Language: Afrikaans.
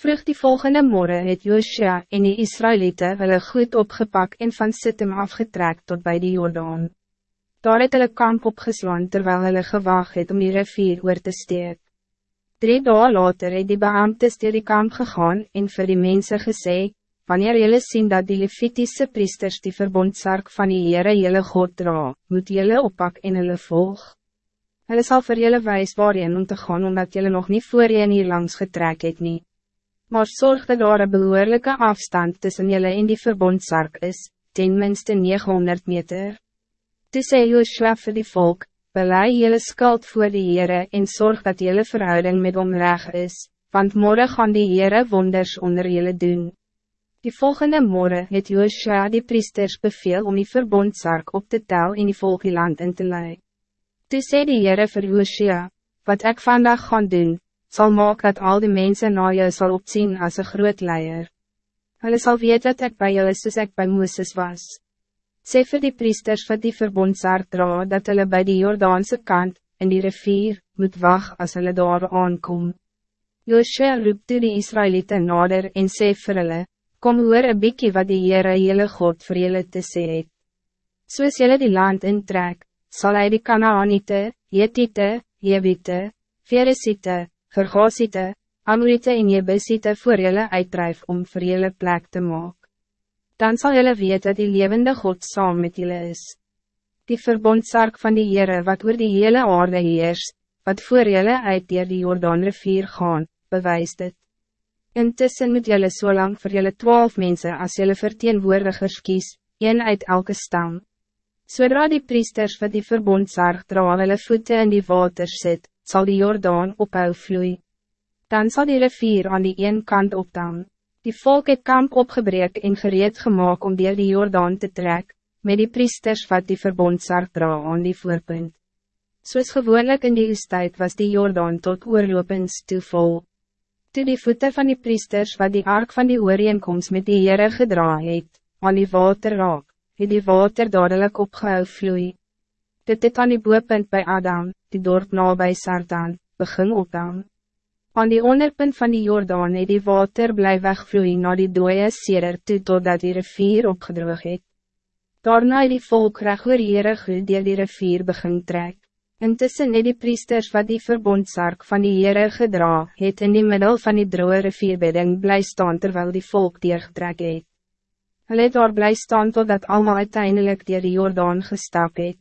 Vroeg die volgende morgen het Joshua en die Israëlieten hulle goed opgepak en van Sittim afgetrek tot bij die Jordaan. Daar het hulle kamp opgeslaan terwijl hulle gewag het om die rivier oor te steek. Drie dagen later het die beambtes dier die kamp gegaan en vir die mense gesê, wanneer jullie zien dat die Levitische priesters die verbondsark van die Heere jylle God dra, moet jullie oppak en hulle volg. Hulle sal vir jylle wijs waarin om te gaan omdat jullie nog niet voor hier langs getrek het nie. Maar zorg dat daar een behoorlijke afstand tussen jullie en die verbondsark is, ten minste 900 meter. Toe sê Joshua vir die volk, belei jylle skuld voor die Heere en zorg dat jylle verhouding met hom reg is, want morgen gaan die Heere wonders onder jylle doen. Die volgende morgen het Joshua die priesters beveel om die verbondsark op te tel in die volk die land in te lei. Toe sê die Heere vir Joshua, wat ik vandaag gaan doen, zal maak dat al die mensen na jou sal opzien als een groot leier. Hulle sal weet dat ik bij jou is soos ek by Mooses was. Sê vir die priesters wat die verbondsaard dra dat hulle bij die Jordaanse kant, in die rivier, moet wacht als hulle daar aankom. Joshua roep toe die Israëlieten nader en sê vir hulle, kom hoor een bykie wat die Heere jylle God vir jylle te sê het. Soos jylle die land intrek, zal hij die Kanaanite, Jetite, Jebite, Veresite, Gergosite, Amorite en Jebusite voor jylle uitdrijf om vir jylle plek te maken dan zal jullie weten dat die levende God saam met jullie is. Die verbondsark van die Heere wat oor die hele aarde heers, wat voor jullie uit dier die Jordaanrivier gaan, bewijst dit. Intussen moet jullie so lang voor jullie twaalf mensen als jullie verteenwoordigers kies, een uit elke stam. Zodra die priesters wat die verbondsark dra hulle voete in die water sit, zal die Jordaan ophou vloei. Dan zal die rivier aan die een kant opdaan. Die volk het kamp opgebreek en gereed gemaakt om dier die Jordaan te trek, met die priesters wat die verbondsark dra aan die voorpunt. Soos gewoonlik in die oestijd was die Jordaan tot oorlopends toe vol. Toe die voeten van die priesters wat die ark van die ooreenkomst met die Heere gedra het, aan die water raak, het die water dadelijk opgehou vloei. Dit het aan die boepunt bij Adam, die dorp na bij Sardan, begin opdaan. Aan die onderpunt van die Jordaan het die water bly wegvloeien naar die dooie seder toe totdat die rivier opgedroog het. Daarna het die volk reg oor Heere die die rivier begin trek. Intussen het die priesters wat die verbondsark van die Heere gedra het in die middel van die droge rivierbedding bly staan terwijl die volk deurgetrek het. Hulle het daar bly staan totdat allemaal uiteindelijk dier die Jordaan gestap het.